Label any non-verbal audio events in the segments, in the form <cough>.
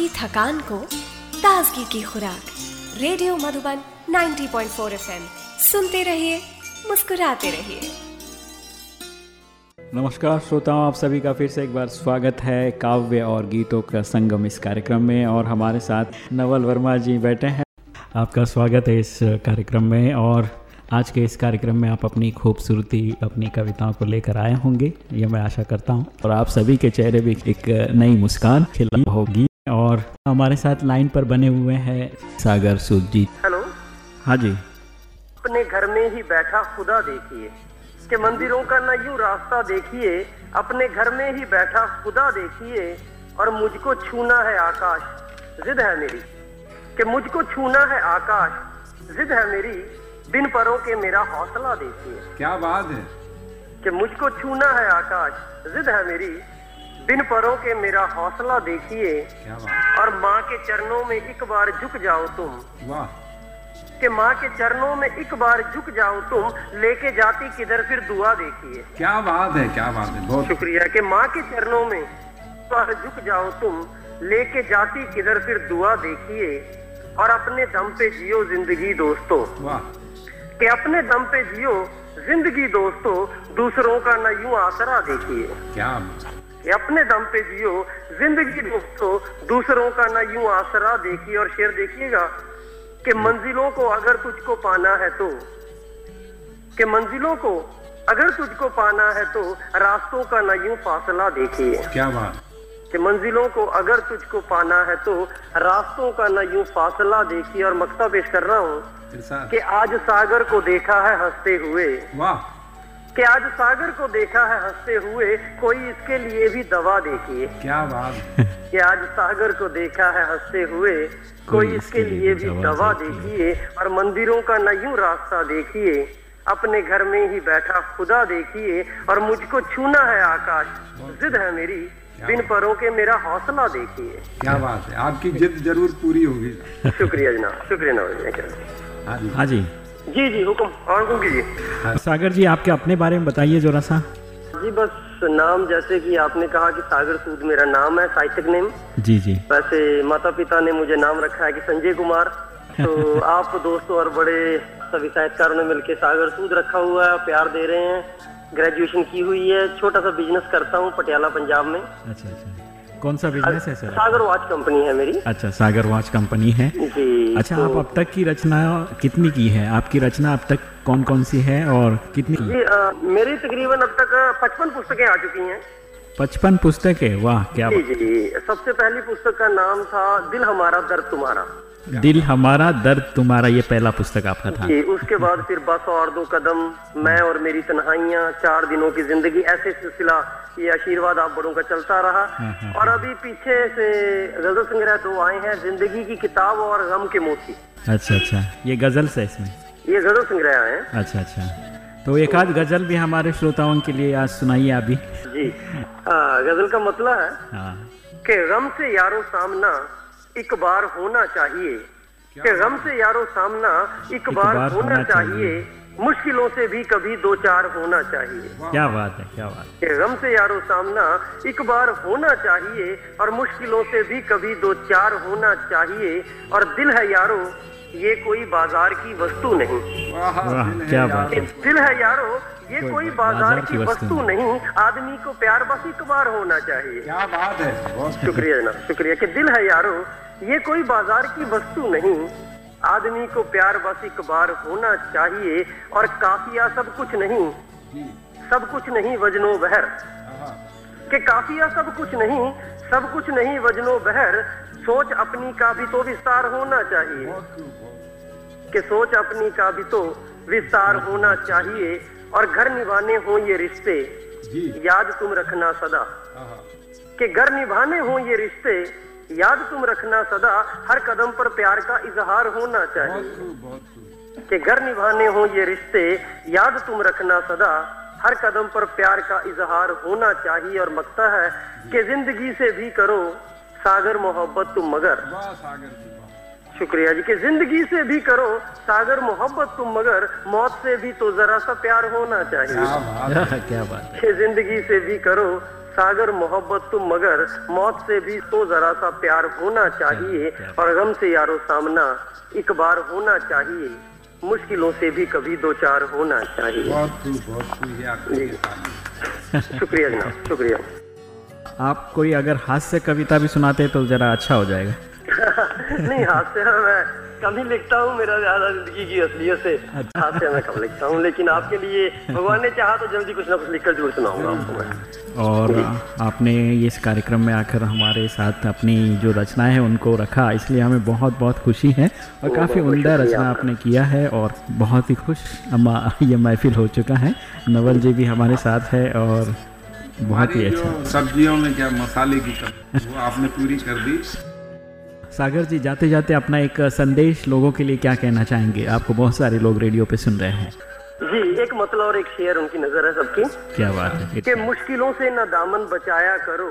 आपकी थकान को ताजगी की खुराक। Radio Madhuban 90.4 FM. सुनते रहिए, मुस्कुराते रहिए। नमस्कार, श्रोताओं, आप सभी का फिर से एक बार स्वागत है काव्य और गीतों का संगम इस कार्यक्रम में और हमारे साथ नवल वर्मा जी बैठे हैं। आपका स्वागत है इस कार्यक्रम में और आज के इस कार्यक्रम में आप अपनी खूबसूरती, अपनी कविताओं को लेकर आए होंगे, ये मैं आशा करता हूँ। और आप सभी के चेहरे भी एक नई मुस्कान खिलाई होगी। और हमारे साथ लाइन पर बने हुए हैं सागर सूद जी हेलो। हाँ जी। अपने घर में ही बैठा खुदा देखिए कि मंदिरों का न यूँ रास्ता देखिए अपने घर में ही बैठा खुदा देखिए और मुझको छूना है आकाश जिद है मेरी। कि मुझको छूना है आकाश जिद है मेरी बिन परों के मेरा हौसला देखिए। क्या बात है? कि मुझको छूना है आकाश जिद है मेरी बिन परों के मेरा हौसला देखिए और माँ के चरणों में एक बार झुक जाओ तुम। कि माँ के चरणों में एक बार झुक जाओ तुम लेके जाती किधर फिर दुआ देखिए। क्या बात है क्या बात है बहुत शुक्रिया। कि माँ के चरणों में बार झुक जाओ तुम लेके जाती किधर फिर दुआ देखिए। और अपने दम पे जियो ज़िंदगी दोस्तों। कि अपने दम पे जियो ज़िंदगी दोस्तों दूसरों का न यूँ आसरा देखिए। क्या बात। कि अपने दम पे जियो ज़िंदगी दोस्तों दूसरों का ना यूँ आसरा देखिए और शेर देखिएगा कि मंजिलों को अगर तुझको पाना है तो कि मंजिलों को अगर तुझको पाना है तो रास्तों का ना यूँ फासला देखिए। क्या बात? कि मंजिलों को अगर तुझको पाना है तो रास्तों का ना यूँ फासला देखिए और मक्ता पेश कर रहा हूँ कि आज सागर को देखा है हँसते हुए। वाह। कि आज सागर को देखा है हँसते हुए कोई इसके लिए भी दवा देखिए। क्या बात। कि आज सागर को देखा है हँसते हुए कोई इसके लिए भी दवा देखिए। और मंदिरों का न यूँ रास्ता देखिए अपने घर में ही बैठा खुदा देखिए और मुझको छूना है आकाश। जिद है मेरी बिन परों के मेरा हौसला देखिए। क्या बात है। आपकी जिद ज़रूर पूरी होगी। शुक्रिया जनाब शुक्रिया नवाज़ हाँ जी। हाँ जी जी हुक्म और हुक्म कीजिए सागर जी आपके अपने बारे में बताइए जरा सा। जी बस नाम जैसे कि आपने कहा कि सागर सूद मेरा नाम है साहित्यिक नेम। जी जी। वैसे माता पिता ने मुझे नाम रखा है कि संजय कुमार। <laughs> तो आप दोस्तों और बड़े सभी साहित्यकारों ने मिलकर सागर सूद रखा हुआ है प्यार दे रहे हैं। ग्रेजुएशन की हुई है छोटा सा बिज़नेस करता हूँ पटियाला पंजाब में। अच्छा अच्छा। कौन सा बिज़नेस है सर सागर वॉच कंपनी है मेरी। अच्छा सागर वॉच कंपनी है। जी अच्छा तो- आप अब तक की रचना कितनी की है? आपकी रचना अब तक कौन कौन सी है और कितनी जी आ, मेरी तकरीबन अब तक पचपन पुस्तकें आ चुकी हैं। पचपन पुस्तकें? वाह क्या जी जी सबसे पहली पुस्तक का नाम था दिल हमारा दर्द तुम्हारा। दिल हमारा दर्द तुम्हारा ये पहला पुस्तक आपका था। जी उसके बाद फिर बस और दो कदम मैं और मेरी तन्हाइयाँ चार दिनों की ज़िंदगी ऐसे सिलसिला ये आशीर्वाद आप बड़ों का चलता रहा। और अभी पीछे से गज़ल संग्रह दो आए हैं ज़िंदगी की किताब और गम के मोती। अच्छा अच्छा। ये गज़ल से इसमें? ये गज़ल संग्रह आए हैं। अच्छा अच्छा। तो एक आध गज़ल भी हमारे श्रोताओं के लिए आज सुनाइए अभी जी। हाँ, गज़ल का मतलब है हाँ। कि गम से यारो सामना एक बार होना चाहिए। कि गम से यारो सामना एक बार होना चाहिए। मुश्किलों से भी कभी दो चार होना चाहिए। क्या बात है क्या बात है। गम से यारो सामना एक बार होना चाहिए और मुश्किलों से भी कभी दो चार होना चाहिए। और दिल है यारो ये कोई बाज़ार की वस्तु नहीं। है क्या बात है दिल है यारो ये कोई कोई बाज़ार की वस्तु नहीं। आदमी को प्यार बस एक बार होना चाहिए। क्या बात है। शुक्रिया जनाब शुक्रिया कि दिल है यारो ये कोई बाज़ार की वस्तु नहीं आदमी को प्यार बस एक बार होना चाहिए और काफिया सब कुछ नहीं सब कुछ नहीं वजनो बहर। हाँ, कि काफिया सब कुछ नहीं सब कुछ नहीं वजनो बहर सोच अपनी का भी तो विस्तार होना चाहिए। बहुत कि सोच अपनी का भी तो विस्तार होना चाहिए और घर निभाने हो ये रिश्ते। याद तुम रखना सदा। हाँ, कि घर निभाने हो ये रिश्ते याद तुम रखना सदा। हर कदम पर प्यार का इजहार होना चाहिए। कि घर निभाने हो ये रिश्ते याद तुम रखना सदा। हर कदम पर प्यार का इजहार होना चाहिए और मकता है कि ज़िंदगी से भी करो सागर मोहब्बत तुम मगर। वाह सागर शुक्रिया जी कि ज़िंदगी से भी करो सागर मोहब्बत तुम मगर मौत से भी तो जरा सा प्यार होना चाहिए। क्या बात है। <laughs> क्या बात कि ज़िंदगी से भी करो सागर मोहब्बत तुम मगर मौत से भी तो जरा सा प्यार होना चाहिए। और गम से यारो सामना एक बार होना चाहिए। मुश्किलों से भी कभी दो चार होना चाहिए। बहुत खूब बहुत खूब ये आपके। सामने। शुक्रिया जनाब शुक्रिया। आप कोई अगर हास्य कविता भी सुनाते तो ज़रा अच्छा हो जाएगा। नहीं हास्य मैं कम ही लिखता हूँ मेरा ज़्यादा ज़िंदगी की असलियत से हास्य मैं कम लिखता हूँ। लेकिन आपके लिए भगवान ने चाहा तो जल्दी कुछ ना कुछ लिखकर ज़रूर सुनाऊँगा आपको मैं। और आपने इस कार्यक्रम में आकर हमारे साथ अपनी जो रचनाएँ हैं उनको रखा। इसलिए हमें बहुत बहुत खुशी है और काफ़ी उम्दा रचना आपने किया है और बहुत ही खुश अम्मा ये महफिल हो चुका है। नवल जी भी हमारे साथ है और बहुत ही अच्छा। सब्जियों में क्या मसाले की कमी वो आपने पूरी कर दी। सागर जी जाते जाते अपना एक संदेश लोगों के लिए क्या कहना चाहेंगे? आपको बहुत सारे लोग रेडियो पे सुन रहे हैं। जी एक मतलब और एक शेयर उनकी नज़र है सबकी। क्या बात है कि मुश्किलों से न दामन बचाया करो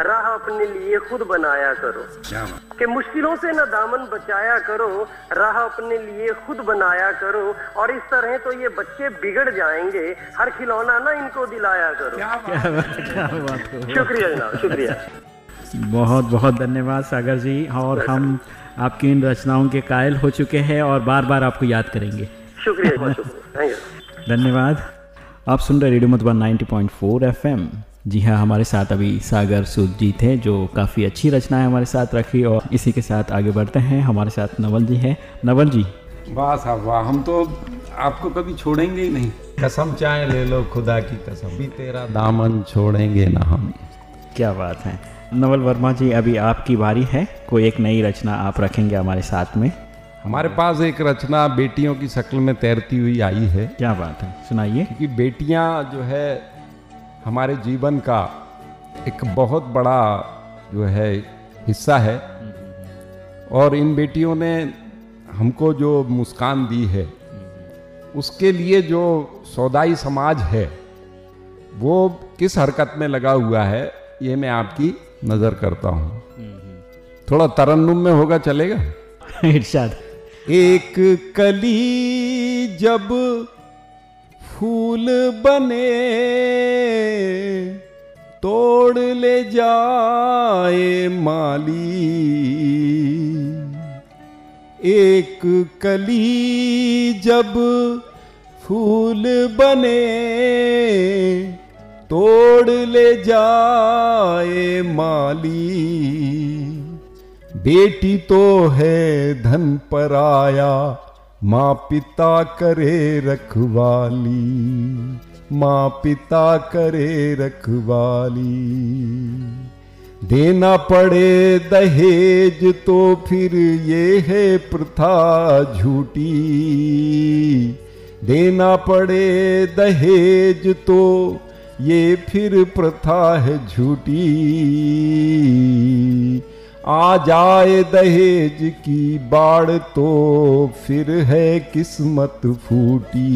राह अपने लिए खुद बनाया करो। क्या बात कि मुश्किलों से न दामन बचाया करो राह अपने लिए खुद बनाया करो। और इस तरह तो ये बच्चे बिगड़ जाएँगे हर खिलौना ना इनको दिलाया करो। क्या बात क्या बात क्या बात शुक्रिया जनाब शुक्रिया। बहुत बहुत धन्यवाद सागर जी। और हम आपकी इन रचनाओं के कायल हो चुके हैं और बार बार आपको याद करेंगे। शुक्रिया बहुत शुक्रिया। Thank you. धन्यवाद। आप सुन रहे रेडियो मधुबन 90.4 एफएम। जी हाँ हमारे साथ अभी सागर सूद जी थे जो काफ़ी अच्छी रचनाएँ हमारे साथ रखी और इसी के साथ आगे बढ़ते हैं। हमारे साथ नवल जी हैं। नवल जी। वाह साहब वाह। हम तो आपको कभी छोड़ेंगे ही नहीं। कसम चाहे ले लो खुदा की कसम। भी तेरा दामन छोड़ेंगे ना हम। क्या बात है। नवल वर्मा जी अभी आपकी बारी है। कोई एक नई रचना आप रखेंगे हमारे साथ में? हमारे पास एक रचना बेटियों की शक्ल में तैरती हुई आई है। क्या बात है सुनाइए। क्योंकि बेटियाँ जो है हमारे जीवन का एक बहुत बड़ा जो है हिस्सा है। और इन बेटियों ने हमको जो मुस्कान दी है उसके लिए जो सौदाई समाज है वो किस हरकत में लगा हुआ है ये मैं आपकी नज़र करता हूँ। थोड़ा तरन्नुम में होगा चलेगा? <laughs> इरशाद। एक कली जब फूल बने तोड़ ले जाए माली। एक कली जब फूल बने तोड़ ले जाए माली। बेटी तो है धन पर आया माँ पिता करे रखवाली। माँ पिता करे रखवाली। देना पड़े दहेज तो फिर ये है प्रथा झूठी। देना पड़े दहेज तो ये फिर प्रथा है झूठी। आ जाए दहेज की बाढ़ तो फिर है किस्मत फूटी।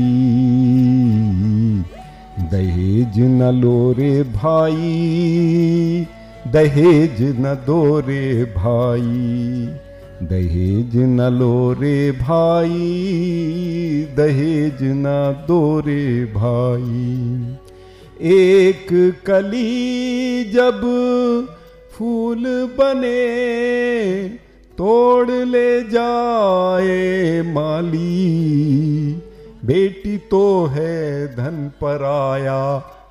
दहेज न लो रे भाई, दहेज न दो रे भाई, दहेज न लो रे भाई, दहेज न दो रे भाई। एक कली जब फूल बने, तोड़ ले जाए माली। बेटी तो है धन पर आया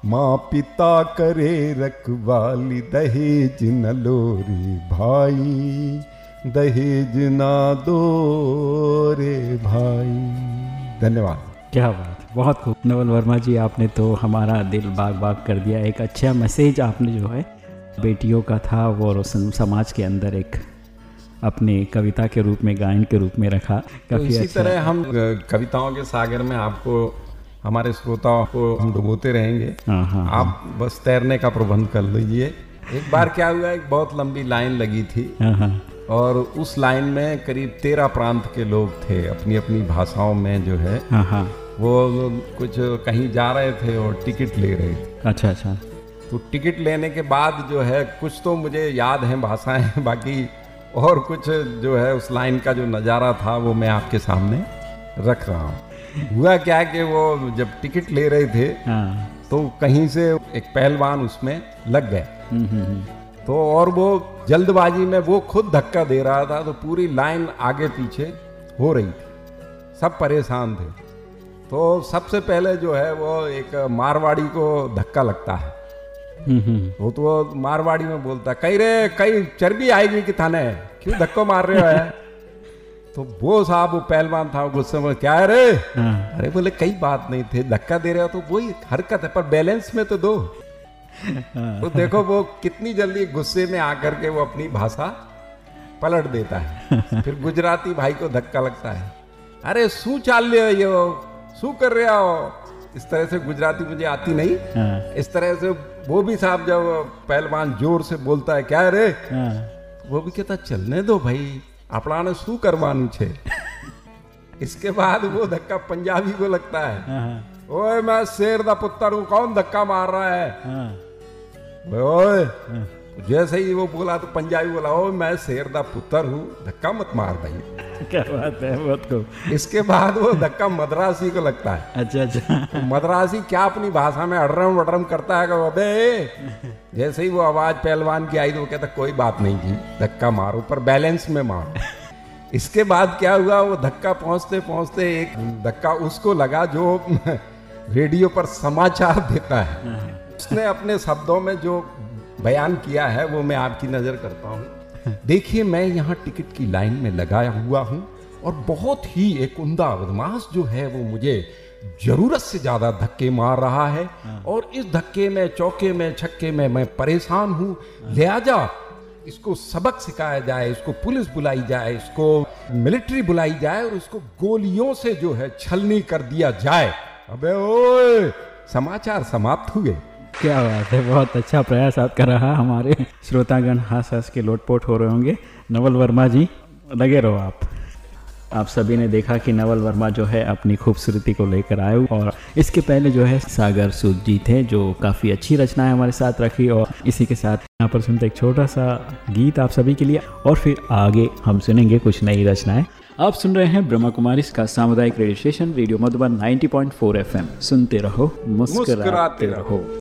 माँ पिता करे रखवाली। दहेज न लो रे भाई, दहेज ना दो रे भाई। धन्यवाद। क्या बात। बहुत खूब। नवल वर्मा जी आपने तो हमारा दिल बाग बाग कर दिया। एक अच्छा मैसेज आपने जो है बेटियों का था वो रोशन समाज के अंदर एक अपने कविता के रूप में गायन के रूप में रखा। तो काफ़ी इसी अच्छा तरह हम कविताओं के सागर में आपको हमारे श्रोताओं को हम डुबोते रहेंगे। हाँ हाँ आप बस तैरने का प्रबंध कर लीजिए। एक बार क्या हुआ एक बहुत लंबी लाइन लगी थी। हाँ हाँ। और उस लाइन में करीब तेरह प्रांत के लोग थे अपनी अपनी भाषाओं में जो है। हाँ हाँ। वो कुछ कहीं जा रहे थे और टिकट ले रहे थे। अच्छा अच्छा। तो टिकट लेने के बाद जो है कुछ तो मुझे याद है भाषाएँ <laughs> बाकी और कुछ जो है उस लाइन का जो नज़ारा था वो मैं आपके सामने रख रहा हूँ। हुआ क्या कि वो जब टिकट ले रहे थे हाँ। तो कहीं से एक पहलवान उसमें लग गए। हम्म, हम्म, हम्म। तो और वो जल्दबाजी में वो खुद धक्का दे रहा था तो पूरी लाइन आगे पीछे हो रही थी। सब परेशान थे। तो सबसे पहले जो है वो एक मारवाड़ी को धक्का लगता है। वो तो वो मारवाड़ी में बोलता है कई रे कई चर्बी आएगी कि थाने? क्यों धक्को मार रहे हो है? तो वो साहब वो पहलवान था गुस्से में क्या है रे? हाँ। अरे बोले कई बात नहीं थे धक्का दे रहे हो तो वही हरकत है पर बैलेंस में तो दो। तो देखो वो कितनी जल्दी गुस्से में आकर के वो अपनी भाषा पलट देता है। <laughs> फिर गुजराती भाई को धक्का लगता है। अरे शू चाल रहे हो शू कर रहे हो इस तरह से गुजराती मुझे आती नहीं हाँ, इस तरह से वो भी साहब जब पहलवान जोर से बोलता है क्या है रे हाँ। वो भी कहता चलने दो भाई આપણાને શું કરવાનું છે इसके बाद वो धक्का पंजाबी को लगता है हाँ, ओए मैं शेर दा पुत्र हूँ कौन धक्का मार रहा है हाँ, ओए जैसे ही वो बोला तो पंजाबी बोला ओ मैं शेर दा पुत्र हूँ धक्का मत मार भाई। क्या बात है बहुत को इसके बाद वो धक्का मद्रासी को लगता है। अच्छा अच्छा। तो मद्रासी क्या अपनी भाषा में अडरम वडरम करता है कि अबे जैसे ही वो आवाज़ पहलवान की आई तो वो कहता कोई बात नहीं जी धक्का मारो पर बैलेंस में मारो। इसके बाद क्या हुआ वो धक्का पहुँचते पहुँचते एक धक्का उसको लगा जो रेडियो पर समाचार देता है। उसने अपने शब्दों में जो बयान किया है वो मैं आपकी नज़र करता हूँ। देखिए मैं यहाँ टिकट की लाइन में लगाया हुआ हूँ और बहुत ही एक उमदा बदमाश जो है वो मुझे ज़रूरत से ज़्यादा धक्के मार रहा है। और इस धक्के में चौके में छक्के में मैं परेशान हूँ। लिहाजा इसको सबक सिखाया जाए इसको पुलिस बुलाई जाए इसको मिलिट्री बुलाई जाए और इसको गोलियों से जो है छलनी कर दिया जाए। अबे ओए समाचार समाप्त हुए। क्या बात है, बहुत अच्छा प्रयास आपका रहा हमारे श्रोतागण हंस हंस के लोटपोट हो रहे होंगे। नवल वर्मा जी, लगे रहो आप। आप सभी ने देखा कि नवल वर्मा जो है अपनी खूबसूरती को लेकर आए और इसके पहले जो है सागर सूद जी थे जो काफ़ी अच्छी रचनाएँ हमारे साथ रखी और इसी के साथ यहाँ पर सुनते एक छोटा सा गीत आप सभी के लिए और फिर आगे हम सुनेंगे कुछ नई रचनाएँ। आप सुन रहे हैं ब्रह्मा कुमारी का सामुदायिक radio station, radio Madhuban 90.4 FM. सुनते रहो मुस्कुराते मुस्कुराते रहो।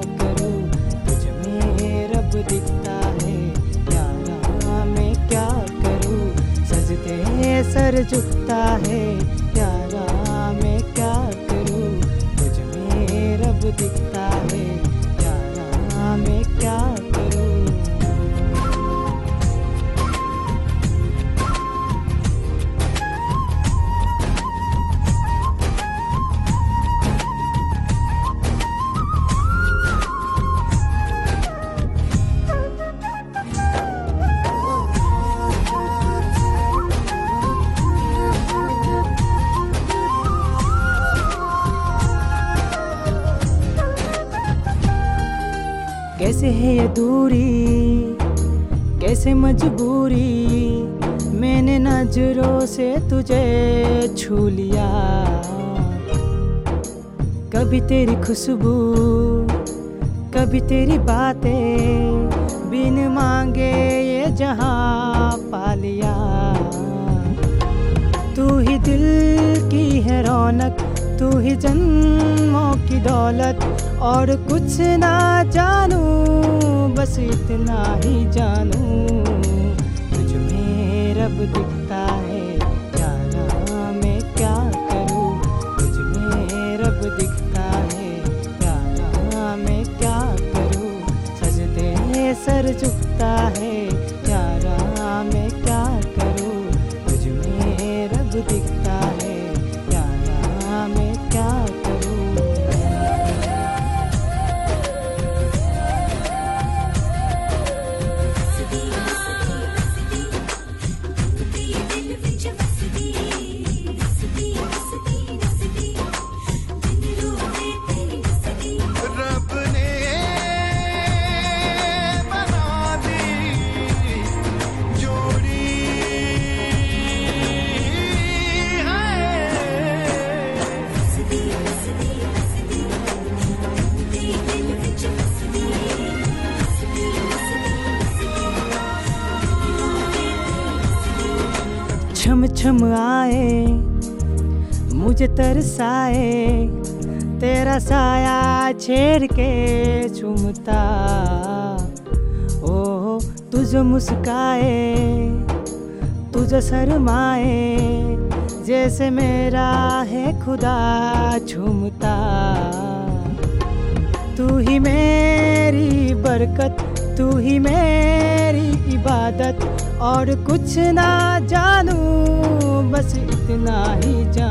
सर झुकता है। यारा मैं क्या करूँ? तुझ में रब दिखता तुझे छू लिया। कभी तेरी खुशबू, कभी तेरी बातें बिन मांगे ये जहाँ पा लिया। तू ही दिल की है रौनक, तू ही जन्मों की दौलत, और कुछ ना जानू, बस इतना ही जानू। तुझ में रब दिखता सर झुकता है। मुझे तरसाए, तेरा साया छेड़ के चुमता। ओ तुझ मुस्काए, तुझ शरमाए, जैसे मेरा है खुदा झूमता। तू ही मेरी बरकत, तू ही मेरी इबादत, और कुछ ना जानू, बस इतना ही जानू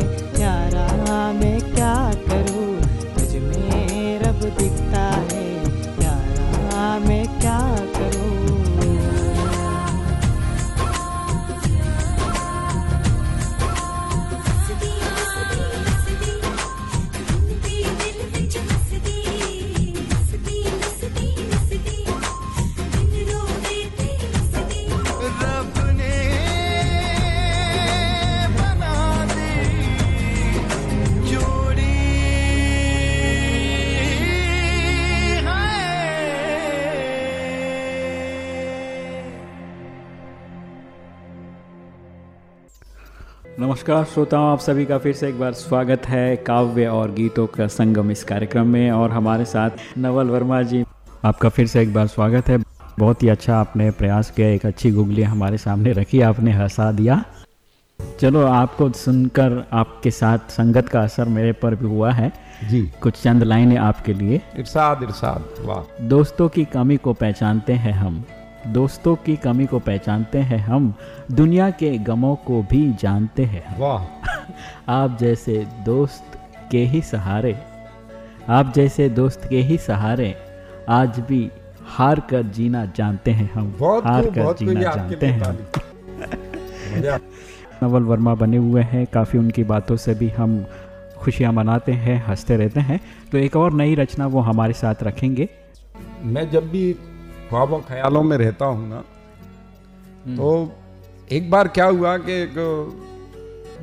नमस्कार श्रोताओं आप सभी का फिर से एक बार स्वागत है काव्य और गीतों का संगम इस कार्यक्रम में और हमारे साथ नवल वर्मा जी। आपका फिर से एक बार स्वागत है। बहुत ही अच्छा आपने प्रयास किया एक अच्छी गुगली हमारे सामने रखी आपने हंसा दिया। चलो आपको सुनकर आपके साथ संगत का असर मेरे पर भी हुआ है। जी। कुछ चंद लाइनें आपके लिए। इरशाद इरशाद वाह। दोस्तों की कमी को पहचानते हैं हम। दोस्तों की कमी को पहचानते हैं हम दुनिया के गमों को भी जानते हैं वाह। <laughs> आप जैसे दोस्त के ही सहारे आप जैसे दोस्त के ही सहारे आज भी हार कर जीना जानते हैं हम। बहुत हार कर बहुत जीना जानते हैं <laughs> नवल वर्मा बने हुए हैं काफ़ी उनकी बातों से भी हम खुशियाँ मनाते हैं हँसते रहते हैं। तो एक और नई रचना वो हमारे साथ रखेंगे। मैं जब भी ख्वाबों ख्यालों में रहता हूँ ना तो एक बार क्या हुआ कि एक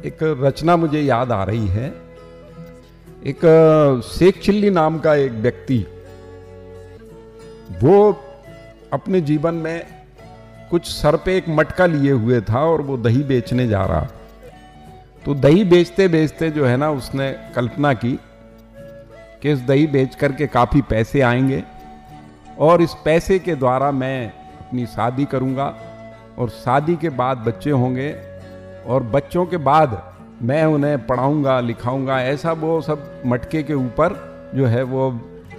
एक रचना मुझे याद आ रही है। एक शेख चिल्ली नाम का एक व्यक्ति वो अपने जीवन में कुछ सर पे एक मटका लिए हुए था और वो दही बेचने जा रहा। तो दही बेचते बेचते जो है ना उसने कल्पना की कि इस दही बेच करके काफ़ी पैसे आएँगे। और इस पैसे के द्वारा मैं अपनी शादी करूँगा और शादी के बाद बच्चे होंगे और बच्चों के बाद मैं उन्हें पढ़ाऊँगा, लिखाऊँगा, ऐसा वो सब मटके के ऊपर जो है वो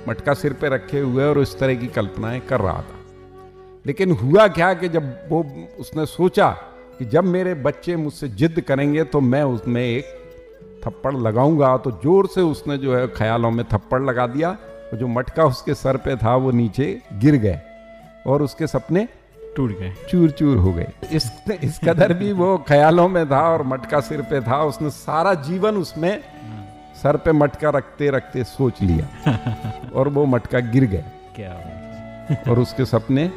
मटका सिर पे रखे हुए और इस तरह की कल्पनाएँ कर रहा था। लेकिन हुआ क्या कि जब वो उसने सोचा कि जब मेरे बच्चे मुझसे जिद करेंगे तो मैं उसमें एक थप्पड़ लगाऊँगा तो ज़ोर से उसने जो है ख्यालों में थप्पड़ लगा दिया जो मटका उसके सर पे था वो नीचे गिर गए और उसके सपने टूट गए। चूर चूर हो गए। इस इस कदर भी वो ख्यालों में था और मटका सिर पे था। उसने सारा जीवन उसमें सर पे मटका रखते रखते सोच लिया <laughs> और वो मटका गिर गए क्या और उसके सपने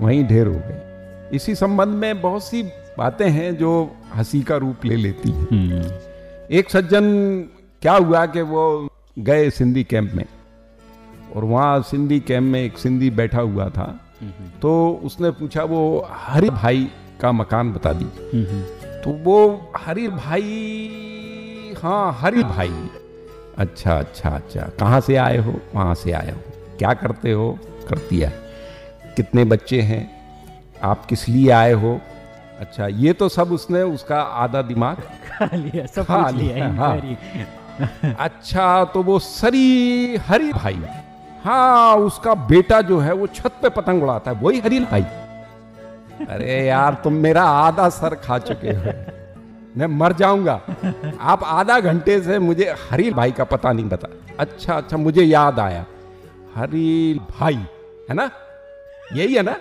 वहीं ढेर हो गए। इसी संबंध में बहुत सी बातें हैं जो हँसी का रूप ले लेती हैं। हम्म, एक सज्जन क्या हुआ कि वो गए सिंधी कैंप में? और वहाँ सिंधी कैंप में एक सिंधी बैठा हुआ था। तो उसने पूछा वो हरि भाई का मकान बता दीजिए। तो वो हरि भाई हाँ हरि भाई। अच्छा अच्छा अच्छा कहाँ से आए हो? वहाँ से आए हो। क्या करते हो? करती है। कितने बच्चे हैं? आप किस लिए आए हो? अच्छा ये तो सब उसने उसका आधा दिमाग <laughs> खा लिया सब खा लिया लिया, हाँ। <laughs> अच्छा तो वो सरी हरी भाई। हाँ उसका बेटा जो है वो छत पे पतंग उड़ाता है, वही हरी भाई अरे यार, तुम मेरा आधा सर खा चुके हो। मैं मर जाऊँगा। आप आधा घंटे से मुझे हरी भाई का पता नहीं बता। अच्छा अच्छा मुझे याद आया। हरी भाई, है ना? यही है ना?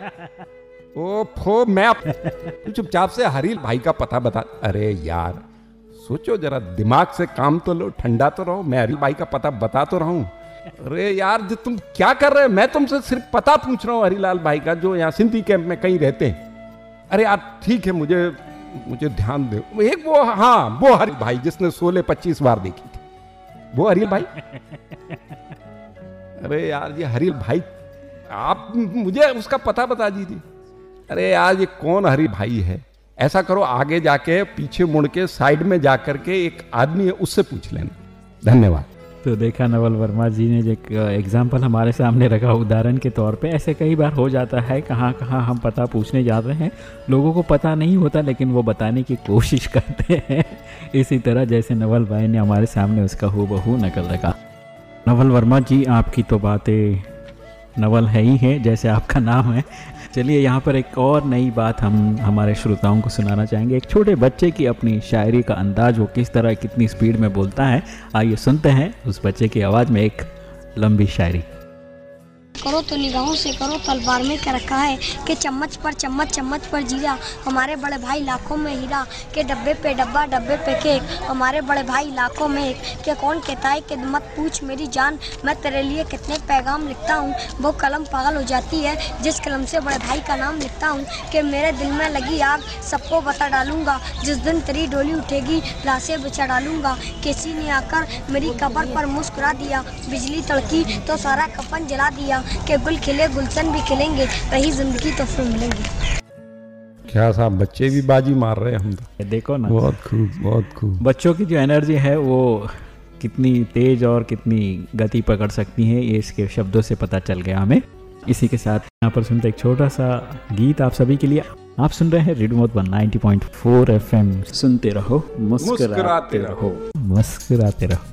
ओ, फो, मैं चुपचाप से हरी भाई का पता बता। अरे यार, सोचो जरा, दिमाग से काम तो लो, ठंडा तो रहो, मैं हरी भाई का पता बता तो रहा हूँ। अरे यार जो तुम क्या कर रहे हो? मैं तुमसे सिर्फ़ पता पूछ रहा हूँ हरीलाल भाई का जो यहाँ सिंधी कैंप में कहीं रहते हैं। अरे यार ठीक है मुझे मुझे ध्यान दे। एक वो हाँ वो हरी भाई जिसने सोलह पच्चीस बार देखी थी। वो हरील भाई? <laughs> अरे यार ये हरील भाई आप मुझे उसका पता बता दीजिए। अरे यार ये कौन हरी भाई है? ऐसा करो आगे जाके पीछे मुड़ के साइड में जाकर के एक आदमी है उससे पूछ लेना। धन्यवाद। तो देखा नवल वर्मा जी ने एक एग्ज़ाम्पल हमारे सामने रखा। उदाहरण के तौर पे ऐसे कई बार हो जाता है, कहाँ कहाँ हम पता पूछने जाते हैं। लोगों को पता नहीं होता, लेकिन वो बताने की कोशिश करते हैं। इसी तरह जैसे नवल भाई ने हमारे सामने उसका हु बहू नकल रखा। नवल वर्मा जी, आपकी तो बातें नवल है ही है, जैसे आपका नाम है। चलिए, यहाँ पर एक और नई बात हम, हमारे श्रोताओं को सुनाना चाहेंगे। एक छोटे बच्चे की अपनी शायरी का अंदाज वो किस तरह, कितनी स्पीड में बोलता है, आइए सुनते हैं उस बच्चे की आवाज़ में एक लंबी शायरी। करो तो निगाहों से करो, तलवार में क्या रखा है कि चम्मच पर चम्मच चम्मच पर जीरा। हमारे बड़े भाई लाखों में हीरा के डब्बे पे डब्बा, डब्बे पे केक। हमारे बड़े भाई लाखों में एक। के कौन कहता है कि मत पूछ मेरी जान, मैं तेरे लिए कितने पैगाम लिखता हूँ। वो कलम पागल हो जाती है, जिस कलम से बड़े भाई का नाम लिखता हूँ कि मेरे दिल में लगी आग, सबको बता डालूँगा। जिस दिन तेरी डोली उठेगी, लाशें बिछा डालूँगा। किसी ने आकर मेरी कबर पर मुस्कुरा दिया, बिजली तड़की तो सारा कफन जला दिया। कि गुल खिले गुलशन भी खिलेंगे रही ज़िंदगी तो फिर मिलेंगे। क्या साहब बच्चे भी बाजी मार रहे हैं हम तो। देखो ना। बहुत खूब बहुत खूब। बच्चों की जो एनर्जी है वो कितनी तेज और कितनी गति पकड़ सकती है ये इसके शब्दों से पता चल गया हमें। इसी के साथ यहाँ पर सुनते एक छोटा सा गीत आप सभी के लिए। आप सुन रहे हैं रेडियो मत 90.4 एफएम सुनते रहो मुस्कुराते मुस्कुराते रहो। मुस्कुराते रहो।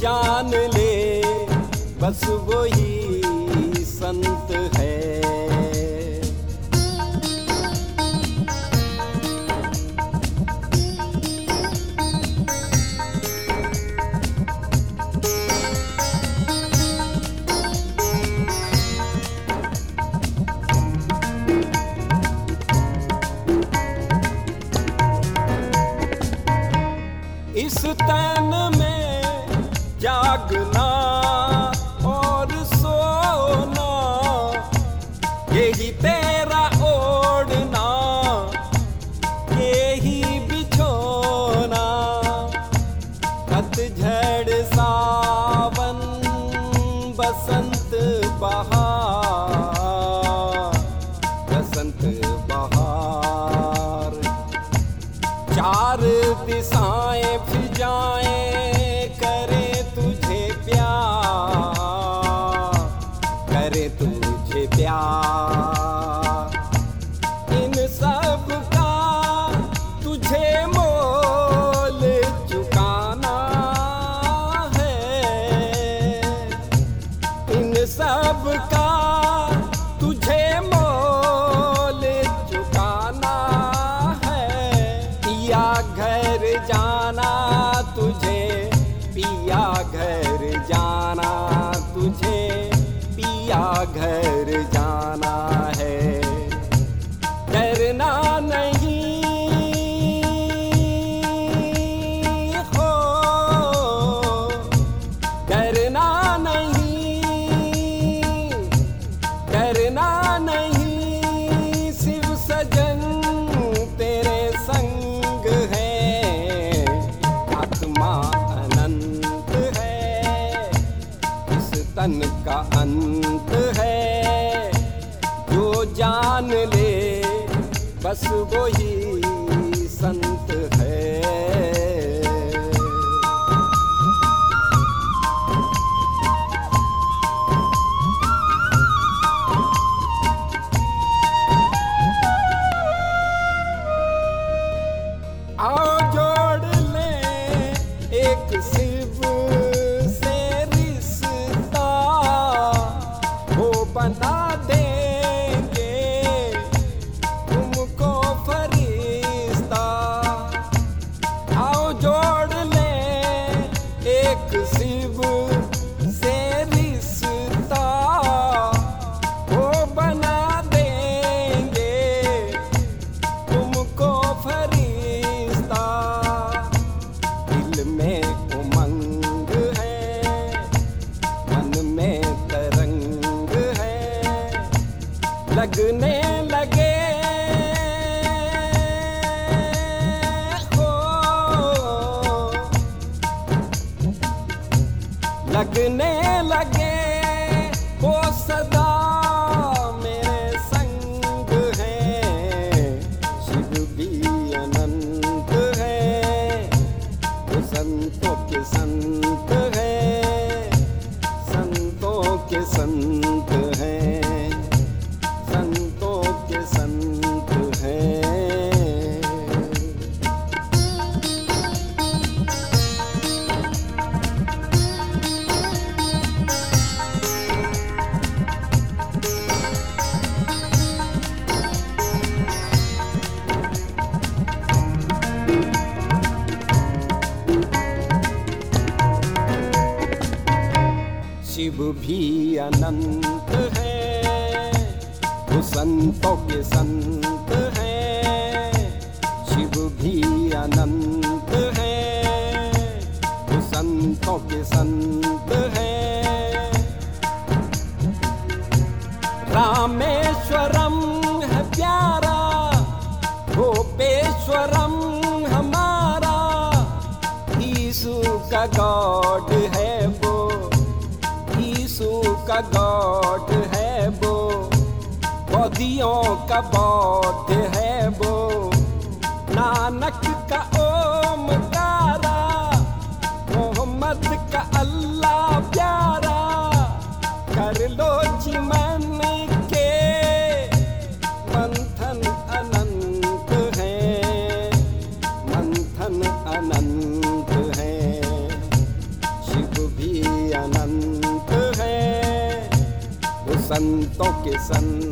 जान ले बस वो ही संत है। इस तन चार दिशाएँ फिजाएँ का गॉड है वो। यीशु का गॉड है वो। बौद्धियों का बौद्ध है वो। नानक का san to ke san